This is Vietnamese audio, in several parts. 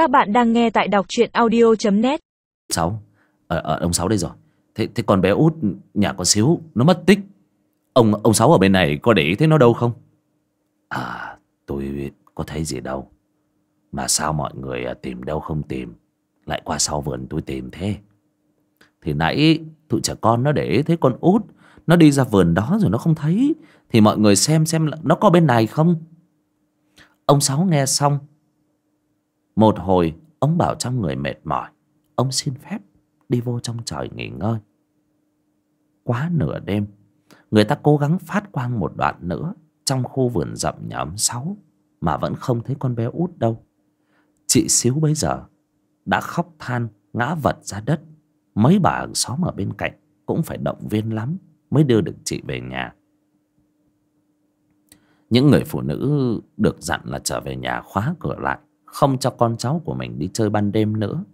Các bạn đang nghe tại đọc truyện audio.net Sáu. Ở, ở ông Sáu đây rồi. Thế, thế còn bé út nhà con xíu Nó mất tích. Ông ông Sáu ở bên này có để ý thấy nó đâu không? À tôi có thấy gì đâu. Mà sao mọi người à, tìm đâu không tìm? Lại qua sau vườn tôi tìm thế. Thì nãy tụi trẻ con nó để ý thấy con út Nó đi ra vườn đó rồi nó không thấy. Thì mọi người xem xem nó có bên này không? Ông Sáu nghe xong một hồi, ông bảo trong người mệt mỏi. Ông xin phép đi vô trong trời nghỉ ngơi. Quá nửa đêm, Người ta cố gắng phát quang một đoạn nữa Trong khu vườn rậm nhà ấm Sáu Mà vẫn không thấy con bé út đâu. Chị xíu bấy giờ Đã khóc than, ngã vật ra đất. Mấy bà hàng xóm ở bên cạnh Cũng phải động viên lắm Mới đưa được chị về nhà. Những người phụ nữ được dặn là trở về nhà khóa cửa lại. Không cho con cháu của mình đi chơi ban đêm nữa.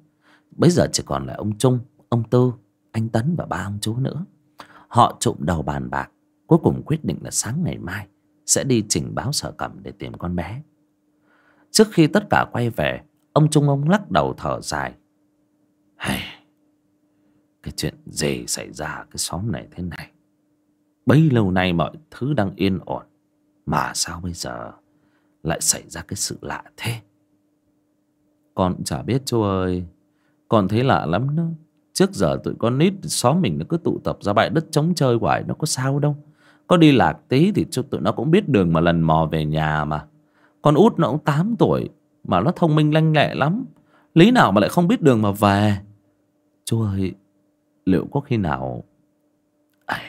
Bây giờ chỉ còn lại ông Trung, ông Tư, anh Tấn và ba ông chú nữa. Họ trụm đầu bàn bạc Cuối cùng quyết định là sáng ngày mai Sẽ đi trình báo sở cẩm để tìm con bé. Trước khi tất cả quay về Ông Trung ông lắc đầu thở dài. Hey, Cái chuyện gì xảy ra cái xóm này thế này? Bấy lâu nay mọi thứ đang yên ổn Mà sao bây giờ Lại xảy ra cái sự lạ thế? Con cũng chả biết chú ơi. Con thấy lạ lắm đó. Trước giờ tụi con nít xóm mình nó cứ tụ tập ra bãi đất trống chơi hoài Nó có sao đâu. Có đi lạc tí thì cho tụi nó cũng biết đường mà lần mò về nhà mà. Con út nó cũng 8 tuổi Mà nó thông minh lanh lẹ lắm. Lý nào mà lại không biết đường mà về? Chú ơi Liệu có khi nào à,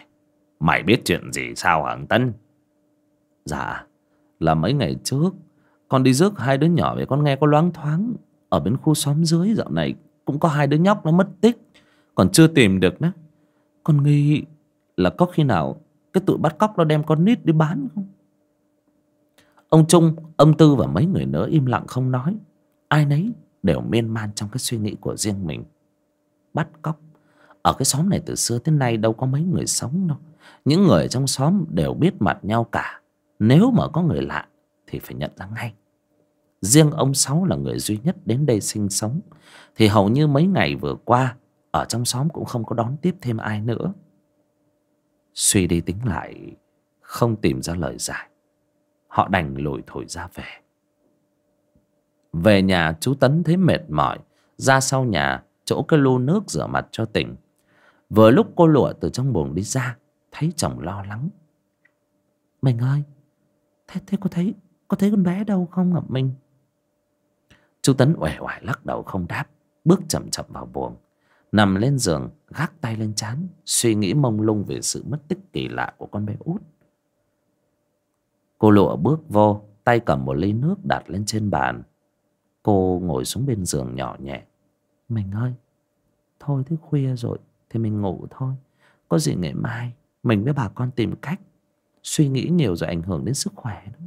Mày biết chuyện gì sao hả Tân? Dạ Là mấy ngày trước Con đi rước hai đứa nhỏ về con nghe có loáng thoáng. Ở bên khu xóm dưới dạo này Cũng có hai đứa nhóc nó mất tích, Còn chưa tìm được nữa. Con nghi là có khi nào Cái tụi bắt cóc nó đem con nít đi bán không? Ông Trung Ông Tư và mấy người nữa im lặng không nói. Ai nấy đều miên man trong cái suy nghĩ của riêng mình. Bắt cóc. Ở cái xóm này từ xưa tới nay đâu có mấy người sống đâu. Những người trong xóm đều biết mặt nhau cả. Nếu mà có người lạ Thì phải nhận ra ngay. Riêng ông Sáu là người duy nhất đến đây sinh sống. Thì hầu như mấy ngày vừa qua Ở trong xóm cũng không có đón tiếp thêm ai nữa. Suy đi tính lại Không tìm ra lời giải. Họ đành lủi thổi ra về. Về nhà chú Tấn thấy mệt mỏi Ra sau nhà Chỗ cái lu nước rửa mặt cho tỉnh. Vừa lúc cô lụa từ trong buồng đi ra Thấy chồng lo lắng. Mình ơi Thế, thế có thấy Có thấy con bé đâu không ạ mình? Chú Tấn uể oải lắc đầu không đáp Bước chậm chậm vào buồng Nằm lên giường Gác tay lên chán, Suy nghĩ mông lung về sự mất tích kỳ lạ của con bé út. Cô lụa bước vô Tay cầm một ly nước đặt lên trên bàn. Cô ngồi xuống bên giường nhỏ nhẹ. Mình ơi Thôi thế khuya rồi Thì mình ngủ thôi. Có gì ngày mai Mình với bà con tìm cách. Suy nghĩ nhiều rồi ảnh hưởng đến sức khỏe đó.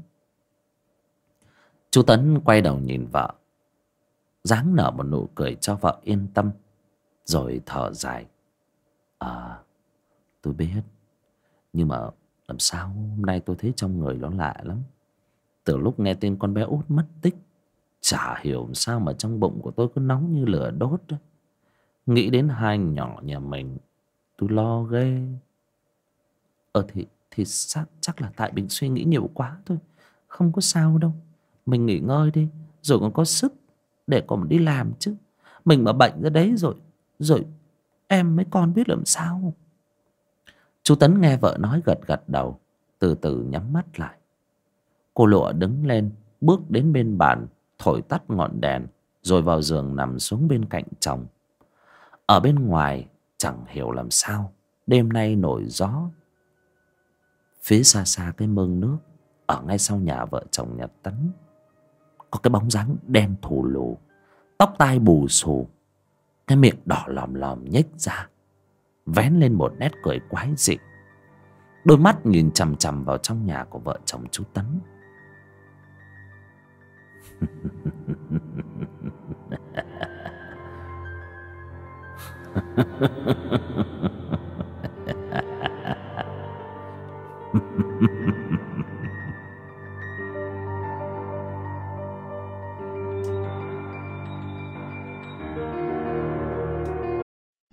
Chú Tấn quay đầu nhìn vợ dáng nở một nụ cười cho vợ yên tâm Rồi thở dài. À tôi biết Nhưng mà làm sao hôm nay tôi thấy trong người nó lạ lắm. Từ lúc nghe tin con bé út mất tích Chả hiểu sao mà trong bụng của tôi cứ nóng như lửa đốt đó. Nghĩ đến hai nhỏ nhà mình Tôi lo ghê. Ờ thì, thì chắc, chắc là tại mình suy nghĩ nhiều quá thôi Không có sao đâu. Mình nghỉ ngơi đi Rồi còn có sức để còn đi làm chứ. Mình mà bệnh ra đấy rồi Rồi em mấy con biết làm sao? Chú Tấn nghe vợ nói gật gật đầu, Từ từ nhắm mắt lại. Cô lụa đứng lên, Bước đến bên bàn, Thổi tắt ngọn đèn, Rồi vào giường nằm xuống bên cạnh chồng. Ở bên ngoài, Chẳng hiểu làm sao, Đêm nay nổi gió. Phía xa xa cái mương nước, Ở ngay sau nhà vợ chồng Nhật Tấn. Có cái bóng dáng đen thù lù, Tóc tai bù xù, Cái miệng đỏ lòm lòm nhếch ra, Vén lên một nét cười quái dị. Đôi mắt nhìn chằm chằm vào trong nhà của vợ chồng chú Tấn.